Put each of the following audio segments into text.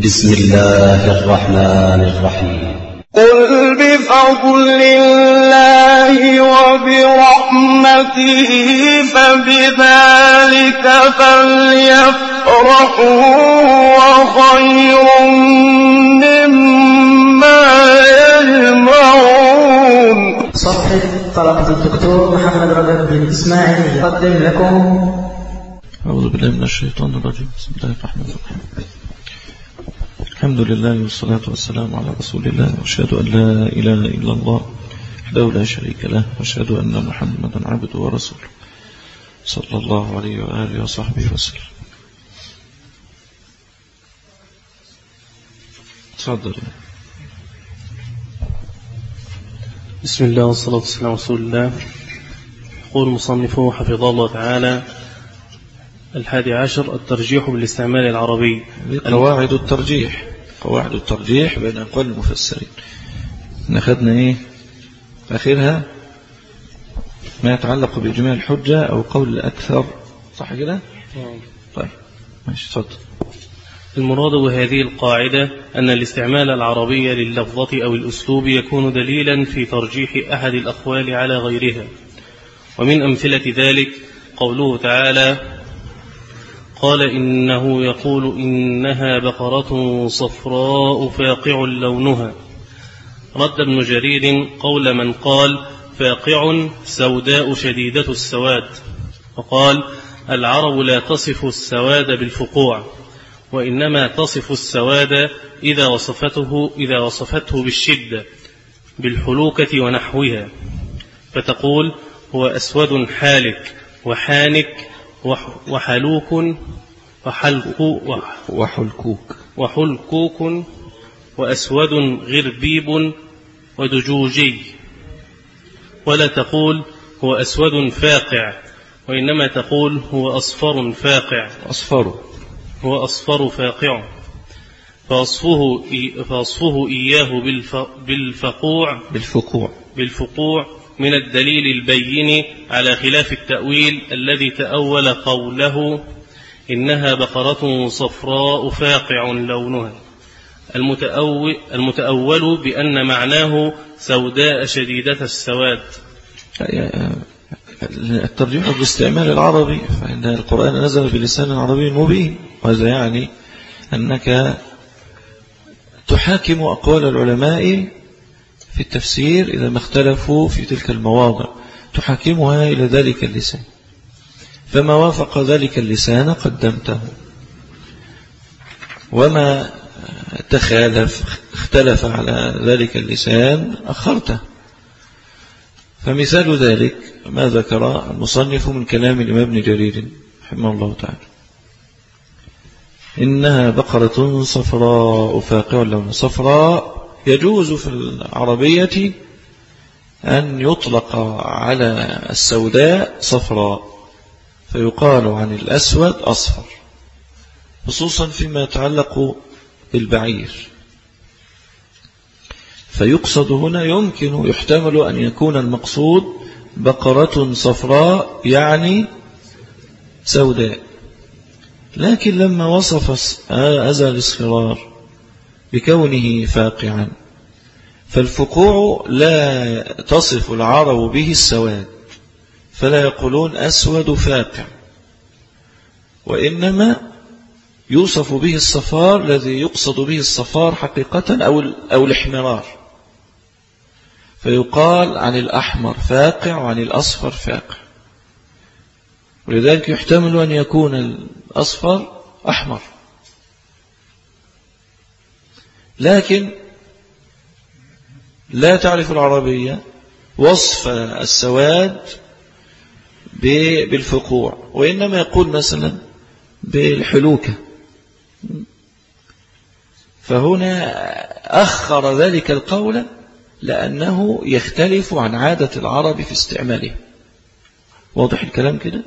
بسم الله الرحمن الرحيم. قل بفضل الله وبرحمته فبذلك فليفرحوا وخير مما يجمعون. صفحة طلبة الدكتور محمد رجب بن إسماعيل يقدم لكم. أعوذ بالله من الشيطان الرجيم. بسم الله الرحمن الرحيم. الحمد لله والصلاة والسلام على رسول الله وأشهد أن لا إله إلا الله وحده لا شريك له وأشهد أن محمدا عبده ورسوله. صلى الله عليه وآله وصحبه وسلم. تفضل. بسم الله والصلاة والسلام على رسول الله. يقول المصنف حفظه الله تعالى الحادي عشر الترجيح بالاستعمال العربي. قواعد الترجيح. قواعد الترجيح بين أقوال المفسرين. ناخدنا إيه؟ آخرها ما يتعلق بإجماع الحجة أو قول الأكثر. صح كده؟ طيب. ماشي تفضل المراد بهذه القاعدة أن الاستعمال العربي لللفظة أو الأسلوب يكون دليلا في ترجيح أحد الأقوال على غيرها. ومن أمثلة ذلك قوله تعالى قال إنه يقول إنها بقرة صفراء فاقع لونها. رد ابن جرير قول من قال فاقع سوداء شديدة السواد. وقال العرب لا تصف السواد بالفقوع وإنما تصف السواد إذا وصفته, إذا وصفته بالشدة بالحلوكة ونحوها. فتقول هو أسود حالك وحانك وحلوك وحلق وحلكوك وحلكوك وأسود غربيب ودجوجي. ولا تقول هو أسود فاقع وإنما تقول هو أصفر فاقع. أصفر. هو أصفر فاقع. فوصفه, فوصفه إياه بالف بالفقوع. بالفقوع. بالفقوع. من الدليل البين على خلاف التأويل الذي تأول قوله إنها بقرة صفراء فاقع لونها. المتأول, المتأول بأن معناه سوداء شديدة السواد. الترجيح باستعمال العربي فإن القرآن نزل بلسان عربي مبين وهذا يعني أنك تحاكم أقوال العلماء في التفسير إذا ما اختلفوا في تلك المواضع. تحاكمها إلى ذلك اللسان. فما وافق ذلك اللسان قدمته. وما تخالف اختلف على ذلك اللسان أخرته. فمثال ذلك ما ذكر المصنف من كلام الإمام ابن جرير رحمه الله تعالى. إنها بقرة صفراء فاقع اللون صفراء يجوز في العربية أن يطلق على السوداء صفراء فيقال عن الأسود أصفر خصوصا فيما يتعلق بالبعير. فيقصد هنا يمكن يحتمل أن يكون المقصود بقرة صفراء يعني سوداء. لكن لما وصف هذا الاصفرار بكونه فاقعا. فالفقوع لا تصف العرب به السواد فلا يقولون أسود فاقع وإنما يوصف به الصفار الذي يقصد به الصفار حقيقة أو, أو الاحمرار. فيقال عن الأحمر فاقع وعن الأصفر فاقع. ولذلك يحتمل أن يكون الأصفر أحمر. لكن لا تعرف العربية وصف السواد بالفقوع وإنما يقول مثلا بالحلوكة. فهنا أخر ذلك القول لأنه يختلف عن عادة العرب في استعماله. واضح الكلام كده؟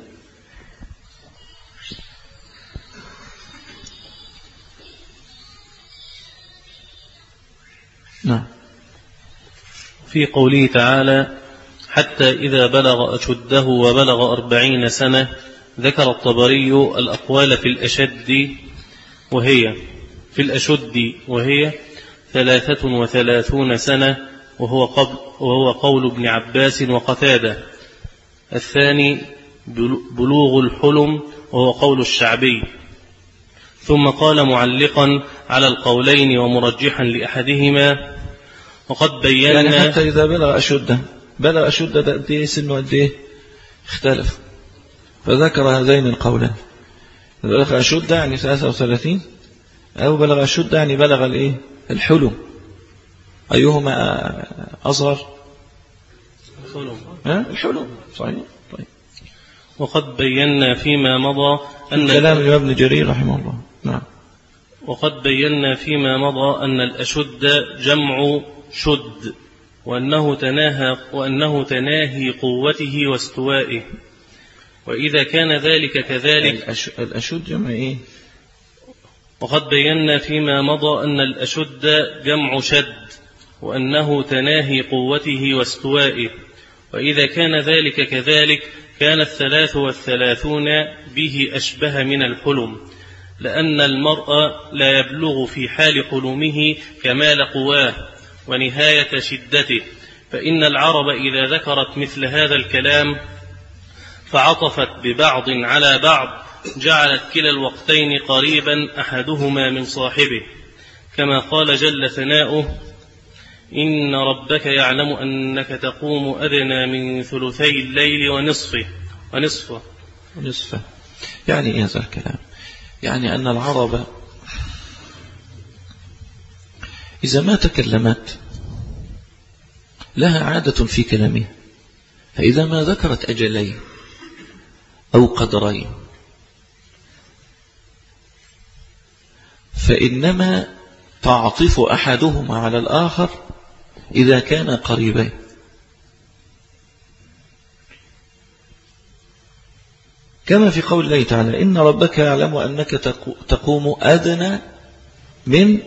نعم. في قوله تعالى حتى إذا بلغ أشده وبلغ أربعين سنة ذكر الطبري الأقوال في الأشد وهي في الأشد وهي ثلاثة وثلاثون سنة وهو, قبل وهو قول ابن عباس وقتادة. الثاني بلوغ الحلم وهو قول الشعبي. ثم قال معلقا على القولين ومرجحا لأحدهما وقد بينا يعني حتى إذا بلغ أشده بلغ أشده ده قد إيه سنه قد إيه اختلف. فذكر هذين القولين. بلغ أشده يعني 33 أو بلغ أشده يعني بلغ الإيه؟ الحلم أيهما أصغر؟ الحلم ها؟ الحلم صحيح. طيب. وقد بينا فيما مضى أن كلام الإمام ابن جرير رحمه الله. نعم. وقد بينا فيما مضى أن الأشد جمع شد وأنه تناهى وأنه تناهي قوته واستوائه. وإذا كان ذلك كذلك الأش- الأشد جمع إيه؟ وقد بينا فيما مضى أن الأشد جمع شد وأنه تناهي قوته واستوائه. وإذا كان ذلك كذلك كان الثلاث والثلاثون به أشبه من الحلم لأن المرء لا يبلغ في حال حلمه كمال قواه. ونهاية شدته فإن العرب إذا ذكرت مثل هذا الكلام فعطفت ببعض على بعض جعلت كلا الوقتين قريبا أحدهما من صاحبه. كما قال جل ثناؤه إن ربك يعلم أنك تقوم أدنى من ثلثي الليل ونصفه. ونصفه. نصفه يعني إيه هذا الكلام؟ يعني أن العرب إذا ما تكلمت لها عادة في كلامها. فإذا ما ذكرت أجلين أو قدرين فإنما تعطف أحدهما على الآخر إذا كان قريبين. كما في قول الله تعالى إن ربك يعلم أنك تقو- تقوم أدنى من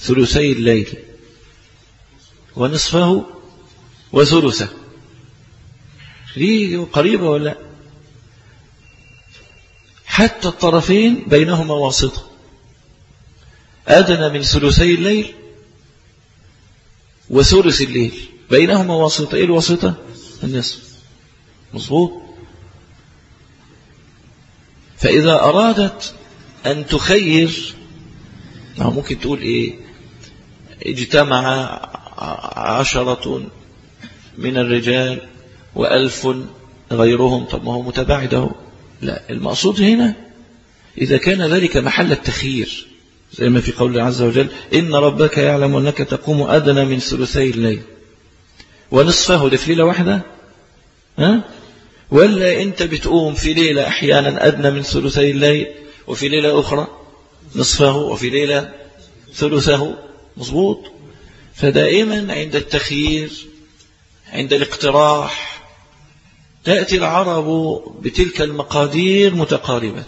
ثلثي الليل ونصفه وثلثه. ليه قريبة ولا لا؟ حتى الطرفين بينهما واسطة. أدنى من ثلثي الليل وثلث الليل. بينهما واسطة. إيه الواسطة؟ النصف. مظبوط. فإذا أرادت أن تخير أو ممكن تقول إيه؟ اجتمع عشرة من الرجال وألف غيرهم. طب ما هو متباعد أهو. لا المقصود هنا إذا كان ذلك محل التخيير زي ما في قول عز وجل إن ربك يعلم أنك تقوم أدنى من ثلثي الليل. ونصفه ده في ليلة واحدة؟ ها؟ ولا أنت بتقوم في ليلة أحيانا أدنى من ثلثي الليل وفي ليلة أخرى نصفه وفي ليلة ثلثه. مظبوط فدائما عند التخيير عند الاقتراح تأتي العرب بتلك المقادير متقاربة.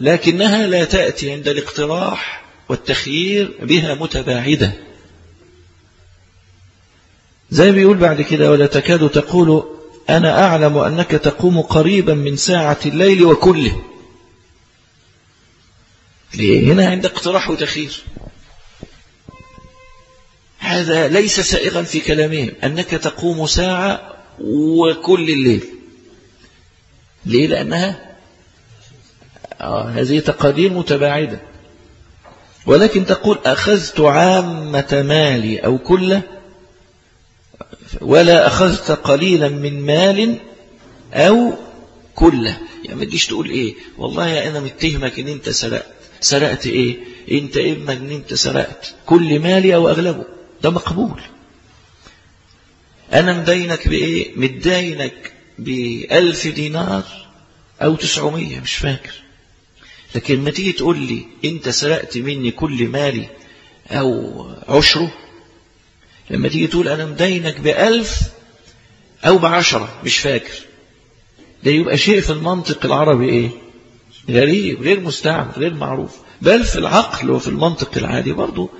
لكنها لا تأتي عند الاقتراح والتخيير بها متباعدة. زي بيقول بعد كده ولا تكاد تقول أنا أعلم أنك تقوم قريبا من ساعة الليل وكله. ليه؟ هنا عند اقتراح وتخيير هذا ليس سائغا في كلامهم أنك تقوم ساعة وكل الليل. ليه؟ لأنها آه هذه تقادير متباعدة. ولكن تقول أخذت عامة مالي أو كله ولا أخذت قليلا من مال أو كله. يعني ما تجيش تقول إيه؟ والله أنا متهمك إن أنت سرقت. سرقت إيه؟ أنت إما إن أنت سرقت كل مالي أو أغلبه. ده مقبول. أنا مدينك بإيه؟ مدينك بألف دينار أو تسعمية مش فاكر. لكن ما تيجي تقول لي أنت سرقت مني كل مالي أو عشره؟ لما تيجي تقول أنا مدينك بألف أو بعشرة مش فاكر. ده يبقى شيء في المنطق العربي إيه؟ غريب غير مستعمل غير معروف. بل في العقل وفي المنطق العادي برضو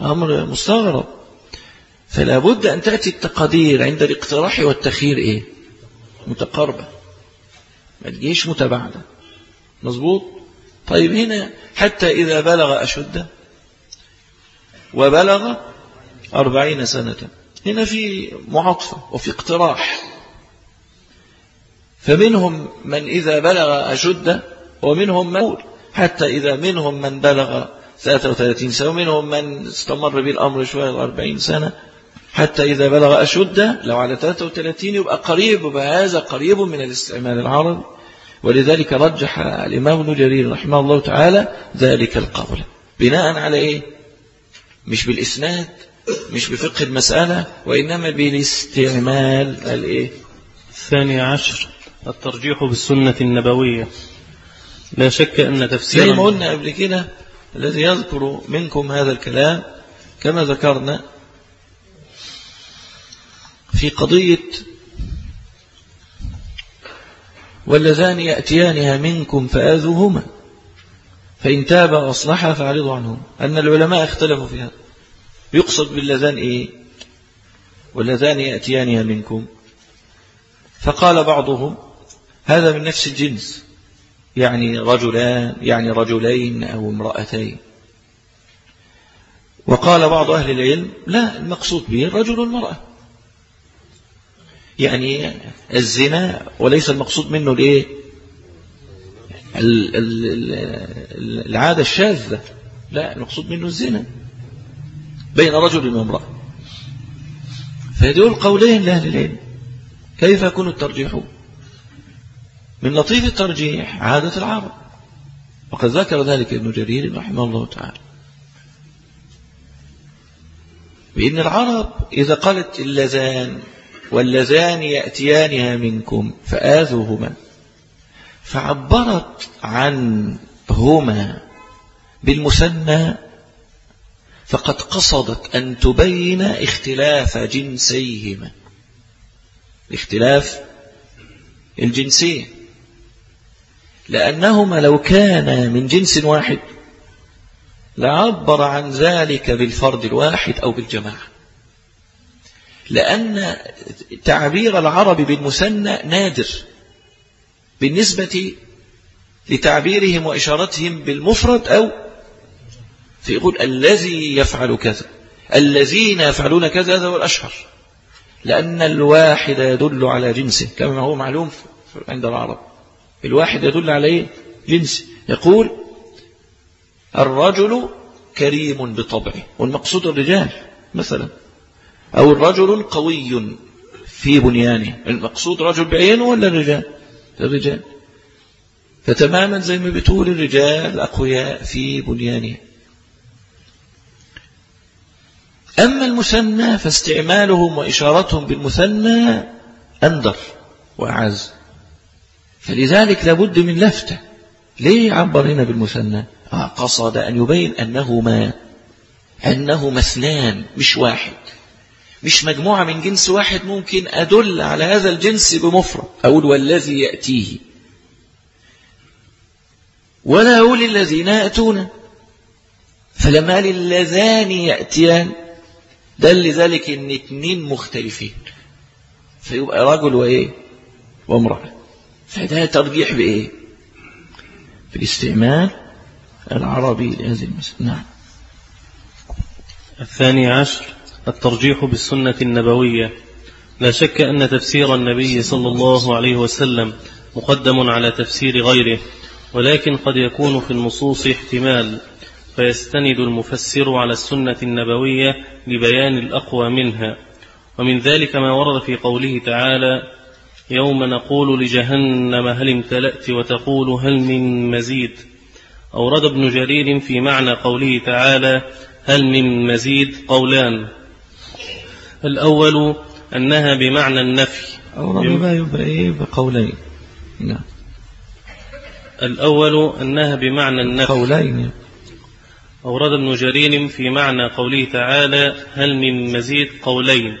أمر مستغرب. فلا بد أن تأتي التقدير عند الاقتراح والتخيير إيه؟ متقاربة. ما تجيش متباعدة. مظبوط؟ طيب هنا حتى إذا بلغ أشده وبلغ أربعين سنة. هنا في معاطفة وفي اقتراح. فمنهم من إذا بلغ أشده ومنهم من حتى إذا منهم من بلغ 33 سنة ومنهم من استمر به الأمر شوية 40 سنة حتى إذا بلغ أشده لو على 33 يبقى قريب وهذا قريب من الاستعمال العربي. ولذلك رجح الإمام ابن جرير رحمه الله تعالى ذلك القول. بناء على إيه؟ مش بالإسناد مش بفقه المسألة وإنما بالاستعمال الإيه؟ الثاني عشر الترجيح بالسنة النبوية. لا شك أن زي ما قلنا قبل كده الذي يذكر منكم هذا الكلام كما ذكرنا في قضية واللذان يأتيانها منكم فآذوهما فإن تاب وأصلحا فأعرضوا عنهم. أن العلماء اختلفوا في هذا يقصد باللذان إيه؟ واللذان يأتيانها منكم. فقال بعضهم هذا من نفس الجنس. يعني رجلان يعني رجلين أو امرأتين. وقال بعض أهل العلم لا المقصود به الرجل والمرأة. يعني الزنا وليس المقصود منه الإيه؟ ال- ال- ال- العادة الشاذة. لا المقصود منه الزنا بين رجل وامرأة. فيدول قولين لأهل العلم. كيف يكون الترجيح من لطيف الترجيح عادة العرب. وقد ذكر ذلك ابن جرير رحمه الله تعالى. بأن العرب إذا قالت اللذان واللذان يأتيانها منكم فآذوهما. فعبرت عن هما بالمثنى. فقد قصدت أن تبين اختلاف جنسيهما. اختلاف الجنسين. لأنهما لو كانا من جنس واحد لعبر عن ذلك بالفرد الواحد أو بالجماعة. لأن تعبير العرب بالمثنى نادر بالنسبة لتعبيرهم وإشارتهم بالمفرد أو فيقول الذي يفعل كذا الذين يفعلون كذا هذا هو الأشهر. لأن الواحد يدل على جنسه كما هو معلوم عند العرب. الواحد يدل على إيه؟ جنسه يقول الرجل كريم بطبعه والمقصود الرجال مثلا. أو الرجل قوي في بنيانه المقصود رجل بعينه ولا الرجال؟ الرجال. فتماما زي ما بتقول الرجال أقوياء في بنيانه. أما المثنى فاستعمالهم وإشارتهم بالمثنى أندر وأعز. فلذلك لابد من لفتة. ليه عبر هنا بالمثنى؟ آه قصد أن يبين أنهما أنهما اثنان مش واحد. مش مجموعة من جنس واحد ممكن أدل على هذا الجنس بمفرد. أقول والذي يأتيه. ولا أقول الذين يأتون. فلما قال اللذان يأتيان دل ذلك إن اتنين مختلفين. فيبقى رجل وإيه؟ وامرأة. فده ترجيح بإيه؟ بالاستعمال العربي لهذه المسألة. نعم. الثاني عشر الترجيح بالسنة النبوية. لا شك أن تفسير النبي صلى الله عليه وسلم مقدم على تفسير غيره ولكن قد يكون في النصوص احتمال فيستند المفسر على السنة النبوية لبيان الأقوى منها. ومن ذلك ما ورد في قوله تعالى يوم نقول لجهنم هل امتلأت وتقول هل من مزيد؟ أورد ابن جرير في معنى قوله تعالى هل من مزيد قولان. الأول أنها بمعنى النفي. أو ربما يبقى بقولين. نعم. الأول أنها بمعنى النفي. قولين. أورد ابن جرير في معنى قوله تعالى هل من مزيد قولين.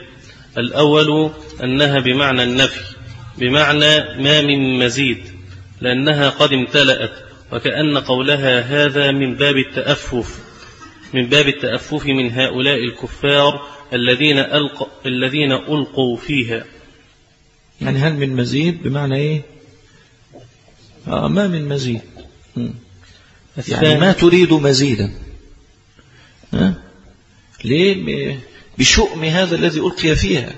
الأول أنها بمعنى النفي. بمعنى ما من مزيد لأنها قد امتلأت وكأن قولها هذا من باب التأفف من باب التأفف من هؤلاء الكفار الذين ألق الذين ألقوا فيها. يعني هل من مزيد؟ بمعنى إيه؟ آه ما من مزيد. يعني ما تريد مزيدا. ها؟ ليه؟ بشؤم هذا الذي ألقي فيها.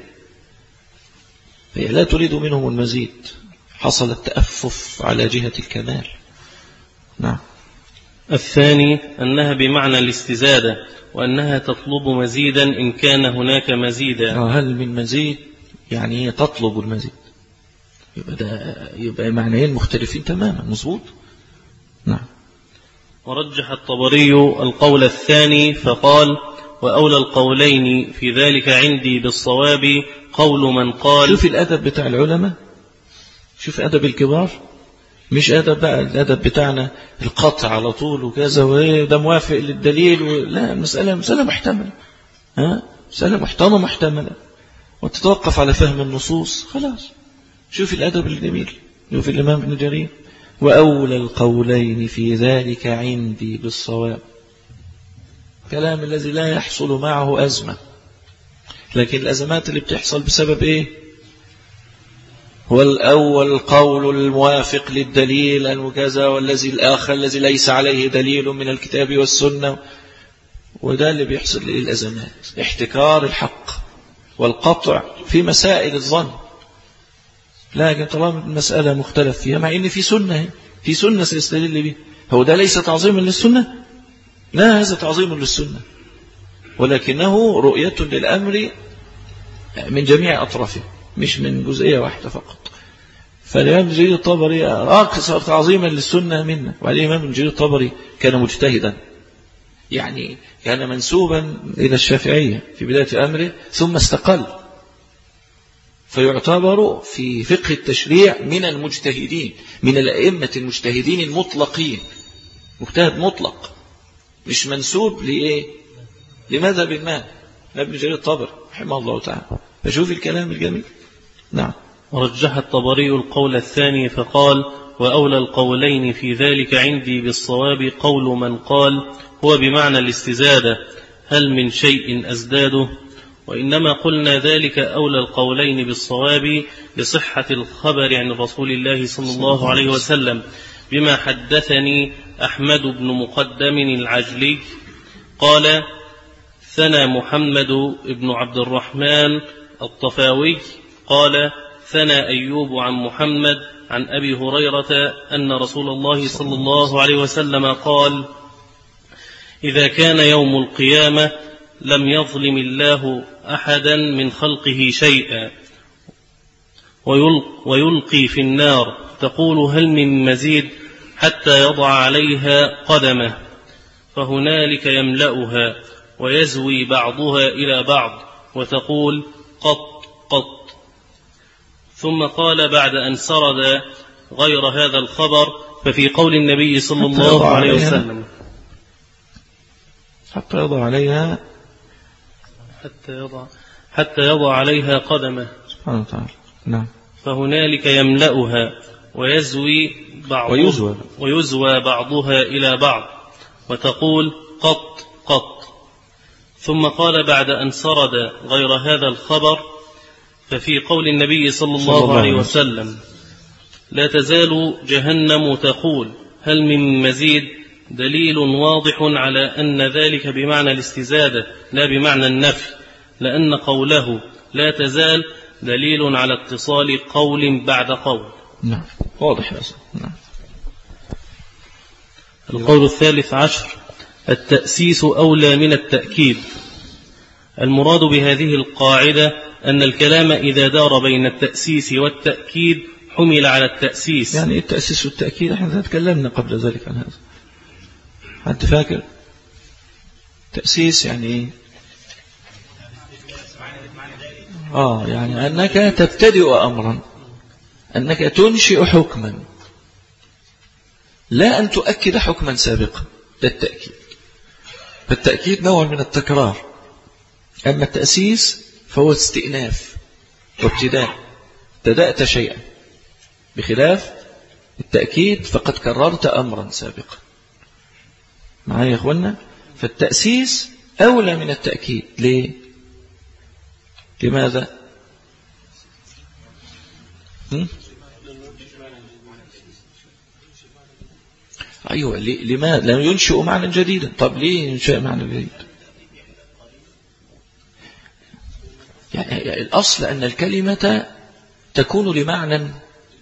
هي لا تريد منهم المزيد. حصل التأفف على جهة الكمال. نعم. الثاني أنها بمعنى الاستزادة وأنها تطلب مزيدا إن كان هناك مزيدا. هل من مزيد؟ يعني هي تطلب المزيد. يبقى, ده يبقى معنيين مختلفين تماما مظبوط؟ نعم. ورجح الطبري القول الثاني فقال وأولى القولين في ذلك عندي بالصواب قول من قال شوف الأدب بتاع العلماء. شوف أدب الكبار. مش أدب بقى الأدب بتاعنا القطع على طول وكذا وده موافق للدليل. لا المسألة مسألة محتملة. ها؟ مسألة محتملة محتملة. وتتوقف على فهم النصوص. خلاص. شوف الأدب الجميل. شوف الإمام ابن جرير. وأولى القولين في ذلك عندي بالصواب. كلام الذي لا يحصل معه أزمة. لكن الأزمات اللي بتحصل بسبب إيه؟ هو الأول قول الموافق للدليل وكذا والذي الآخر الذي ليس عليه دليل من الكتاب والسنة وده اللي بيحصل للأزمات احتكار الحق والقطع في مسائل الظن. لكن طالما المسألة مختلف فيها مع إن في سنة في سنة سيستدل بها. هو ده ليس تعظيما للسنة؟ لا هذا تعظيم للسنة. ولكنه رؤية للأمر من جميع أطرافه مش من جزئية واحدة فقط. فالإمام جرير الطبري أكثر تعظيما للسنة منا والإمام جرير الطبري كان مجتهدا. يعني كان منسوبا إلى الشافعية في بداية أمره ثم استقل. فيعتبر في فقه التشريع من المجتهدين من الأئمة المجتهدين المطلقين. مجتهد مطلق مش منسوب لإيه؟ لمذهب ما ابن جرير الطبر رحمه الله تعالى. فشوف الكلام الجميل؟ نعم. ورجح الطبري القول الثاني فقال وأولى القولين في ذلك عندي بالصواب قول من قال هو بمعنى الاستزادة هل من شيء أزداده؟ وإنما قلنا ذلك أولى القولين بالصواب لصحة الخبر عن رسول الله صلى الله عليه وسلم بما حدثني أحمد بن مقدم العجلي. قال ثنى محمد بن عبد الرحمن الطفاوي قال ثنى أيوب عن محمد عن أبي هريرة أن رسول الله صلى الله عليه وسلم قال إذا كان يوم القيامة لم يظلم الله أحدا من خلقه شيئا ويلقي في النار تقول هل من مزيد حتى يضع عليها قدمه فهنالك يملأها. ويزوي بعضها إلى بعض وتقول قط قط. ثم قال بعد أن سرد غير هذا الخبر ففي قول النبي صلى الله عليه وسلم. حتى يضع عليها. حتى يضع حتى يضع عليها قدمه. سبحانه وتعالى. نعم. فهنالك يملأها ويزوي بعض ويزوى. ويزوى بعضها إلى بعض وتقول قط قط. ثم قال بعد أن سرد غير هذا الخبر ففي قول النبي صلى صلى الله عليه وسلم. لا تزال جهنم تقول هل من مزيد؟ دليل واضح على أن ذلك بمعنى الاستزادة لا بمعنى النفي لأن قوله لا تزال دليل على اتصال قول بعد قول. نعم واضح أصلا نعم. القول الثالث عشر التأسيس أولى من التأكيد. المراد بهذه القاعدة أن الكلام إذا دار بين التأسيس والتأكيد حمل على التأسيس. يعني إيه التأسيس والتأكيد؟ إحنا تكلمنا قبل ذلك عن هذا. حد فاكر؟ تأسيس يعني إيه؟ آه يعني أنك تبتدئ أمرا. أنك تنشئ حكما. لا أن تؤكد حكما سابقا. ده التأكيد. فالتأكيد نوع من التكرار. أما التأسيس فهو استئناف وابتداء. ابتدأت شيئا. بخلاف التأكيد فقد كررت أمرا سابقا. معايا يا أخوانا فالتأسيس أولى من التأكيد. ليه؟ لماذا؟ هم؟ أيوة لما لم ينشئ معنى جديدا. طب ليه ينشئ معنى جديد؟ يعني الأصل أن الكلمة تكون لمعنى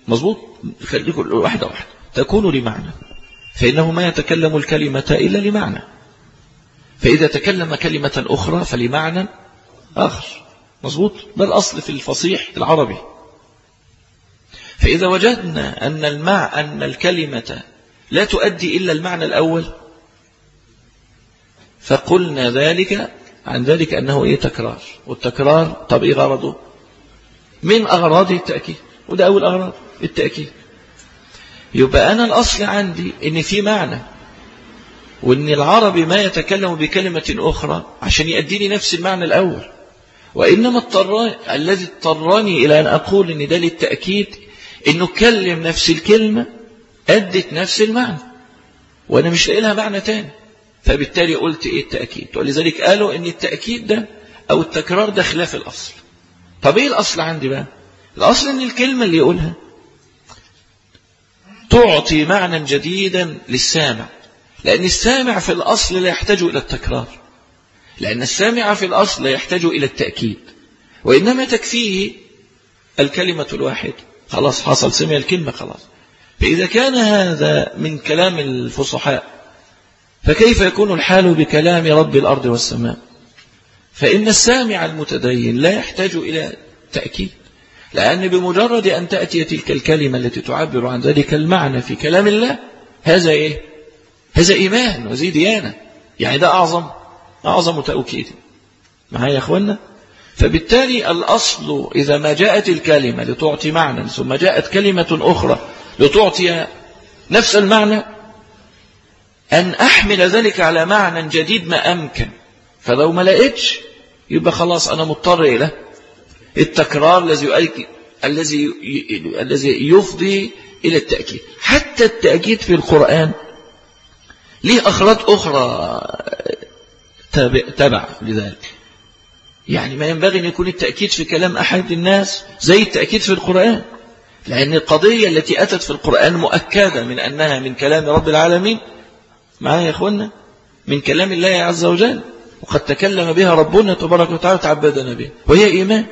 مظبوط خليكم واحدة واحدة. تكون لمعنى. فإنه ما يتكلم الكلمة إلا لمعنى. فإذا تكلم كلمة أخرى فلمعنى آخر. مظبوط ده الأصل في الفصيح العربي. فإذا وجدنا أن المع أن الكلمة لا تؤدي إلا المعنى الأول. فقلنا ذلك عن ذلك أنه إيه تكرار. والتكرار طب إيه غرضه. من أغراضه التأكيد. وده أول أغراض التأكيد. يبقى أنا الأصل عندي إن في معنى. وإن العربي ما يتكلم بكلمة أخرى عشان يأديني نفس المعنى الأول. وإنما اضطر الذي اضطرني إلى أن أقول إن ده للتأكيد إنه كلم نفس الكلمة أدت نفس المعنى. وأنا مش لاقي لها معنى تاني. فبالتالي قلت إيه التأكيد؟ ولذلك قالوا إن التأكيد ده أو التكرار ده خلاف الأصل. طب إيه الأصل عندي بقى؟ الأصل إن الكلمة اللي يقولها تعطي معنى جديدا للسامع. لأن السامع في الأصل لا يحتاج إلى التكرار. لأن السامع في الأصل لا يحتاج إلى التأكيد. وإنما تكفيه الكلمة الواحدة. خلاص حصل سمع الكلمة خلاص. فإذا كان هذا من كلام الفصحاء فكيف يكون الحال بكلام رب الأرض والسماء؟ فإن السامع المتدين لا يحتاج إلى تأكيد لأن بمجرد أن تأتي تلك الكلمة التي تعبر عن ذلك المعنى في كلام الله هذا إيه؟ هذا إيمان وزي ديانة يعني ده أعظم أعظم تأكيد. معايا يا أخوانا فبالتالي الأصل إذا ما جاءت الكلمة لتعطي معنى ثم جاءت كلمة أخرى لتعطي نفس المعنى؟ أن أحمل ذلك على معنى جديد ما أمكن. فلو ما لقيتش يبقى خلاص أنا مضطر إلى التكرار الذي الذي الذي يفضي إلى التأكيد. حتى التأكيد في القرآن ليه أخراط أخرى تبع لذلك. يعني ما ينبغي أن يكون التأكيد في كلام أحد الناس زي التأكيد في القرآن. لأن القضية التي أتت في القرآن مؤكدة من أنها من كلام رب العالمين. معايا يا أخوانا من كلام الله عز وجل. وقد تكلم بها ربنا تبارك وتعالى تعبدنا بها وهي إيمان.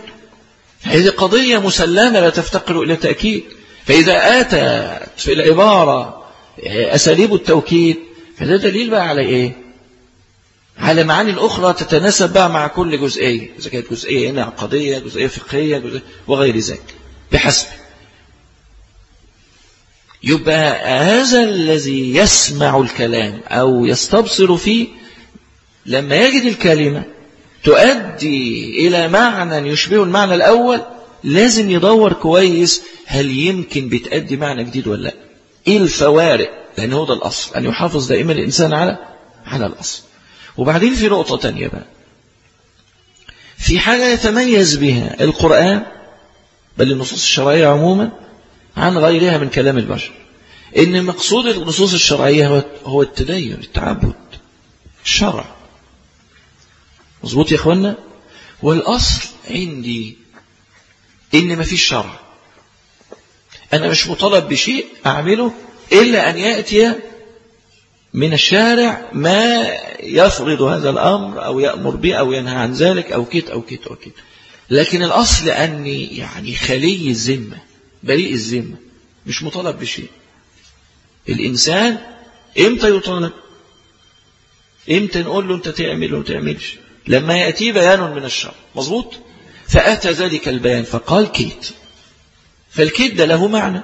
هذه قضية مسلمة لا تفتقر إلى تأكيد. فإذا آتت في العبارة أساليب التوكيد فده دليل بقى على إيه؟ على معاني أخرى تتناسب بقى مع كل جزئية. إذا كانت جزئية هنا عقدية جزئية فقهية جزئية وغير ذلك. بحسب. يبقى هذا الذي يسمع الكلام أو يستبصر فيه لما يجد الكلمة تؤدي إلى معنى يشبه المعنى الأول لازم يدور كويس هل يمكن بتأدي معنى جديد ولا لا. إيه الفوارق لأن هو ده الأصل؟ أن يحافظ دائما الإنسان على على الأصل. وبعدين في نقطة تانية بقى. في حاجة يتميز بها القرآن بل النصوص الشرعية عموما عن غيرها من كلام البشر. إن مقصود النصوص الشرعية هو التدين التعبد الشرع. مظبوط يا اخوانا والأصل عندي إن ما فيش شرع. أنا مش مطالب بشيء أعمله إلا أن يأتي من الشارع ما يفرض هذا الأمر أو يأمر به أو ينهى عن ذلك أو كت أو كت أو كت لكن الأصل أني يعني خلي الذمة بريء الذمة مش مطالب بشيء. الإنسان إمتى يطالب؟ إمتى نقول له أنت تعمل وما تعملش؟ لما يأتي بيان من الشرع. مظبوط؟ فأتى ذلك البيان فقال كيت فالكيت ده له معنى.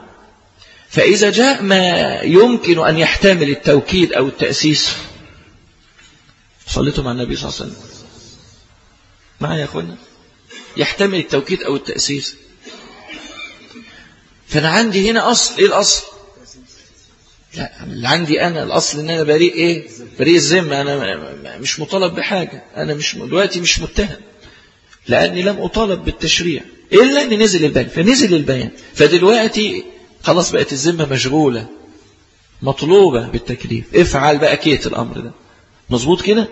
فإذا جاء ما يمكن أن يحتمل التوكيد أو التأسيس صليتم على النبي صلى الله عليه وسلم. معايا يا أخوانا؟ يحتمل التوكيد أو التأسيس. فأنا عندي هنا أصل إيه الأصل؟ لا اللي عندي أنا الأصل إن أنا بريء إيه؟ بريء الذمة أنا مش مطالب بحاجة أنا مش دلوقتي مش متهم لأني لم أطالب بالتشريع إلا أن نزل البيان فنزل البيان فدلوقتي خلاص بقت الذمة مشغولة مطلوبة بالتكليف افعل بقى كيت الأمر ده مظبوط كده؟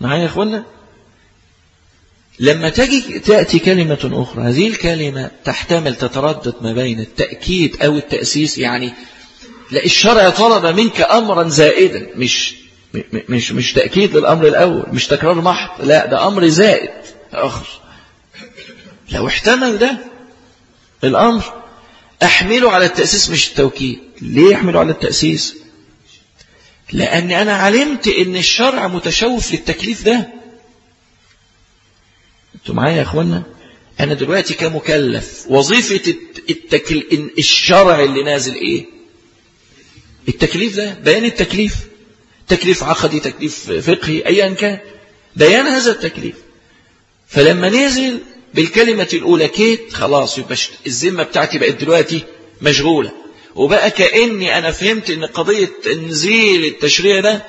معايا يا أخوانا؟ لما تجي تأتي كلمة أخرى هذه الكلمة تحتمل تتردد ما بين التأكيد أو التأسيس يعني لا الشرع طلب منك أمرا زائدا مش مش مش تأكيد للأمر الأول مش تكرار محض لا ده أمر زائد آخر. لو احتمل ده الأمر. أحمله على التأسيس مش التوكيد. ليه أحمله على التأسيس؟ لأن أنا علمت أن الشرع متشوف للتكليف ده. أنتوا معايا يا أخوانا؟ أنا دلوقتي كمكلف وظيفة التكل... الشرع اللي نازل إيه؟ التكليف ده بيان التكليف. تكليف عقدي تكليف فقهي أيا كان. بيان هذا التكليف. فلما نزل بالكلمة الأولى كيت خلاص يبقى الذمة بتاعتي بقت دلوقتي مشغولة. وبقى كأني أنا فهمت أن قضية تنزيل التشريع ده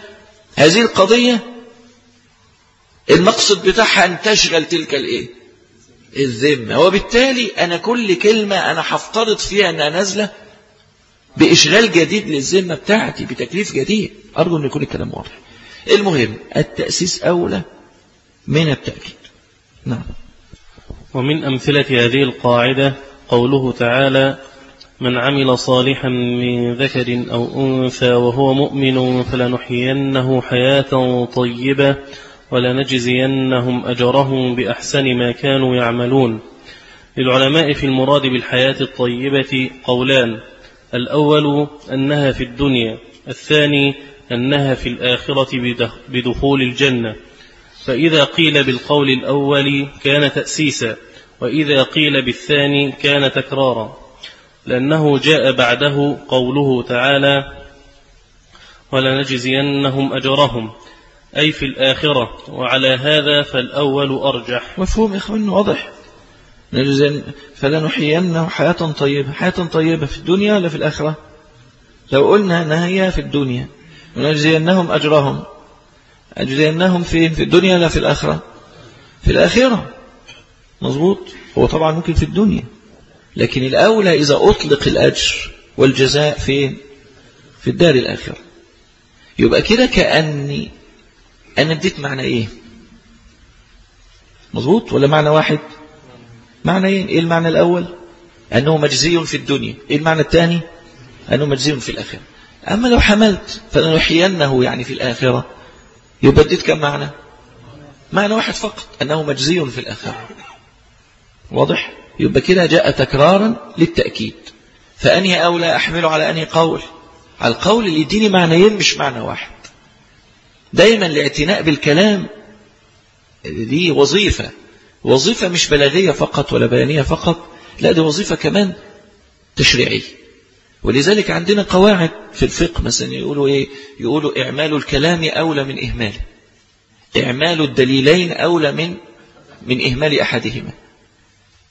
هذه القضية المقصد بتاعها أن تشغل تلك الإيه؟ الذمة. وبالتالي أنا كل كلمة أنا هفترض فيها أنها نازلة بإشغال جديد للذمة بتاعتي بتكليف جديد. أرجو أن يكون الكلام واضح. المهم التأسيس أولى من التأكيد. نعم. ومن أمثلة هذه القاعدة قوله تعالى من عمل صالحا من ذكر أو أنثى وهو مؤمن فلنحيينه حياة طيبة ولنجزينهم أجرهم بأحسن ما كانوا يعملون. للعلماء في المراد بالحياة الطيبة قولان. الأول أنها في الدنيا الثاني أنها في الآخرة بدخول الجنة. فإذا قيل بالقول الأول كان تأسيسا وإذا قيل بالثاني كان تكرارا. لأنه جاء بعده قوله تعالى ولنجزينهم أجرهم أي في الآخرة. وعلى هذا فالأول أرجح. مفهوم أخوان واضح. فلنحيينه حياة طيبة. حياة طيبة في الدنيا ولا في الآخرة؟ لو قلنا أنها هي في الدنيا. ونجزينهم أجرهم. أجزينهم فين في الدنيا ولا في الآخرة؟ في الآخرة. مظبوط. هو طبعا ممكن في الدنيا. لكن الأولى إذا أطلق الأجر والجزاء فين؟ في الدار الآخرة. يبقى كده كأني أنا اديت معنى إيه؟ مظبوط ولا معنى واحد؟ معنى إيه؟ إيه المعنى الأول؟ أنه مجزي في الدنيا. إيه المعنى الثاني؟ أنه مجزي في الآخرة. أما لو حملت فلنحيينه يعني في الآخرة. يبقى اديت كم معنى؟ معنى واحد فقط أنه مجزي في الآخرة. واضح؟ يبقى كده جاء تكرارا للتأكيد. فأنهي أولى أحمله على أنهي قول؟ على القول اللي يديني معنيين مش معنى واحد. دايما الاعتناء بالكلام دي وظيفة. وظيفة مش بلاغية فقط ولا بيانية فقط لا دي وظيفة كمان تشريعية. ولذلك عندنا قواعد في الفقه مثلا يقولوا إيه؟ يقولوا إعمال الكلام أولى من إهماله إعمال الدليلين أولى من من إهمال أحدهما.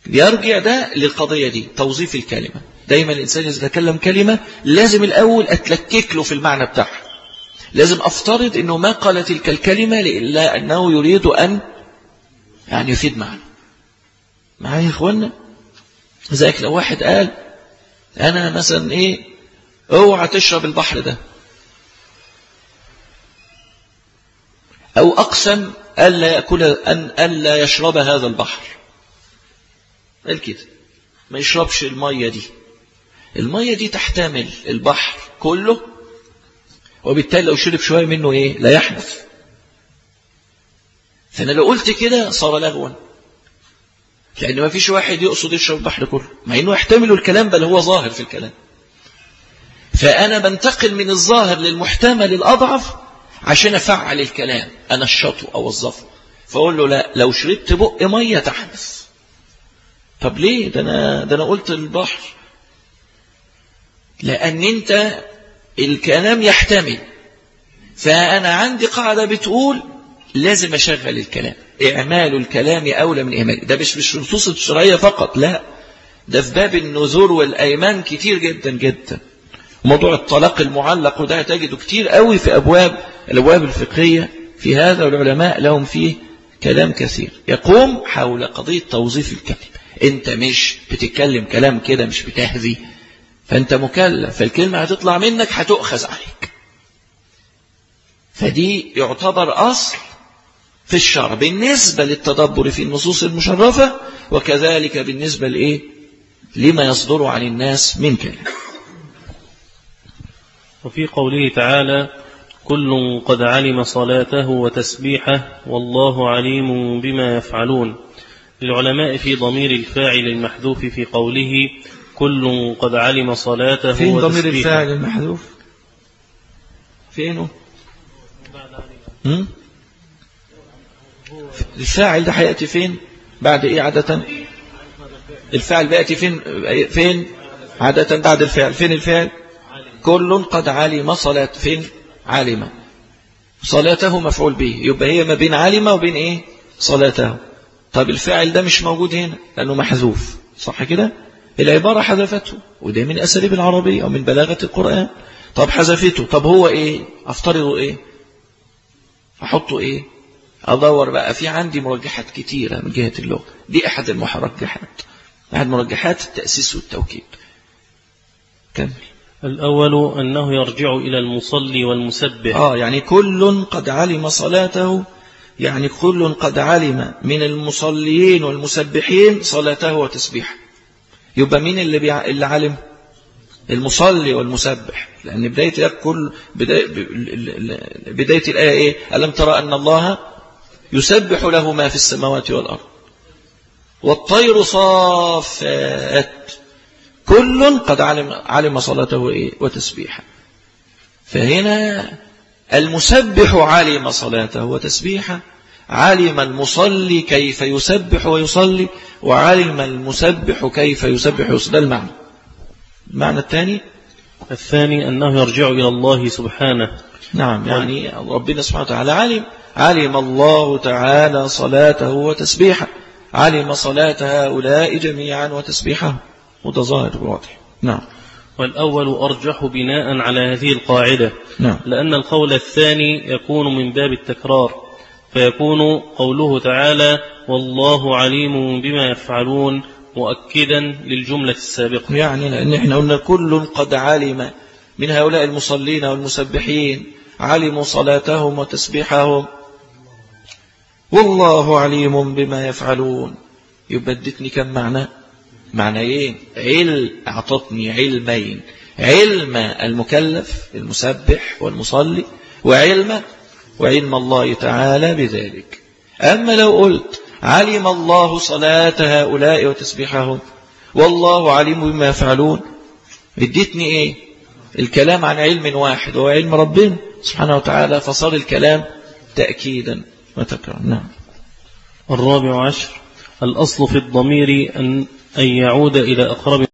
يرجع ده للقضية دي توظيف الكلمة. دايما الإنسان إذا تكلم كلمة لازم الأول أتلكك له في المعنى بتاعها. لازم أفترض أنه ما قال تلك الكلمة إلا أنه يريد أن يعني يفيد معنى معايا يا إخوانا ذلك لو واحد قال أنا مثلا إيه أوعى تشرب البحر ده. أو أقسم ألا يأكل أن ألا يشرب هذا البحر. قال كده. ما يشربش المية دي. المية دي تحتمل البحر كله وبالتالي لو شرب شوية منه إيه؟ لا يحدث. فأنا لو قلت كده صار لغوا. لأن ما فيش واحد يقصد يشرب البحر كله. مع أنه يحتمل الكلام بل هو ظاهر في الكلام. فأنا بنتقل من الظاهر للمحتمل الأضعف عشان أفعل الكلام. أنا الشطو أو الظفر فأقول له لا لو شربت بق مية تحدث. طب ليه؟ ده أنا, ده أنا قلت البحر. لأن أنت الكلام يحتمل. فأنا عندي قاعدة بتقول لازم أشغل الكلام. إعمال الكلام أولى من إهمال. ده مش مش نصوص الشرعية فقط لا. ده في باب النذور والأيمان كتير جدا جدا. موضوع الطلاق المعلق وده تجده كتير قوي في أبواب الأبواب الفقهية. في هذا والعلماء لهم فيه كلام كثير. يقوم حول قضية توظيف الكلمة أنت مش بتتكلم كلام كده مش بتهذي فأنت مكلف فالكلمة هتطلع منك هتؤخذ عليك. فدي يعتبر أصل في الشرع. بالنسبة للتدبر في النصوص المشرفة وكذلك بالنسبة لإيه؟ لما يصدر عن الناس من كلام. وفي قوله تعالى كل قد علم صلاته وتسبيحه والله عليم بما يفعلون. للعلماء في ضمير الفاعل المحذوف في قوله كل قد علم صلاته فين ضمير الفاعل المحذوف؟ فينه؟ هم؟ الفاعل ده هيأتي فين؟ بعد إيه عادة؟ الفاعل بيأتي فين؟ فين؟ عادة بعد الفعل. فين الفعل؟ كل قد علم صلاة. فين؟ علم. صلاته مفعول به. يبقى هي ما بين علم وبين إيه؟ صلاته. طب الفاعل ده مش موجود هنا لأنه محذوف. صح كده؟ العبارة حذفته وده من أساليب العربية أو من بلاغة القرآن. طب حذفته طب هو إيه؟ أفترضه إيه؟ أحطه إيه؟ أدور بقى في عندي مرجحات كتيرة من جهة اللغة. دي أحد المرجحات. أحد مرجحات التأسيس والتوكيد. كمل. الأول أنه يرجع إلى المصلي والمسبح. آه يعني كل قد علم صلاته يعني كل قد علم من المصليين والمسبحين صلاته وتسبيحه. يبقى مين اللي, بيع... اللي علم المصلي والمسبح. لأن بداية الآية كل بداية, بداية الآية إيه؟ ألم ترى أن الله يسبح له ما في السماوات والأرض؟ والطير صافات. كل قد علم, علم صلاته إيه؟ وتسبيحه. فهنا المسبح علم صلاته وتسبيحه. علم المصلي كيف يسبح ويصلي وعلم المسبح كيف يسبح ويصلي. ده المعنى. المعنى الثاني؟ الثاني أنه يرجع إلى الله سبحانه. نعم يعني ربنا سبحانه وتعالى علم. علم الله تعالى صلاته وتسبيحه. علم صلاة هؤلاء جميعا وتسبيحه. وده ظاهر واضح. نعم. والأول أرجح بناء على هذه القاعدة. نعم. لأن القول الثاني يكون من باب التكرار. فيكون قوله تعالى والله عليم بما يفعلون مؤكدا للجملة السابقة. يعني إحنا قلنا كل قد علم من هؤلاء المصلين والمسبحين علموا صلاتهم وتسبيحهم. والله عليم بما يفعلون. يبدتني كم معنى؟ معنيين علم أعطتني علمين علم المكلف المسبح والمصلي وعلم وعلم الله تعالى بذلك. أما لو قلت علم الله صلاة هؤلاء وتسبيحهم والله عليم بما يفعلون اديتني إيه؟ الكلام عن علم واحد وهو علم ربنا سبحانه وتعالى فصار الكلام تأكيدا وتكرارا نعم. الرابع عشر الأصل في الضمير أن, أن يعود إلى أقرب